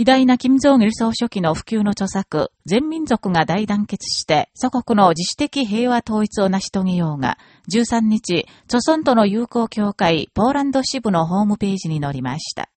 偉大な金正義総書記の普及の著作、全民族が大団結して祖国の自主的平和統一を成し遂げようが、13日、著村との友好協会ポーランド支部のホームページに載りました。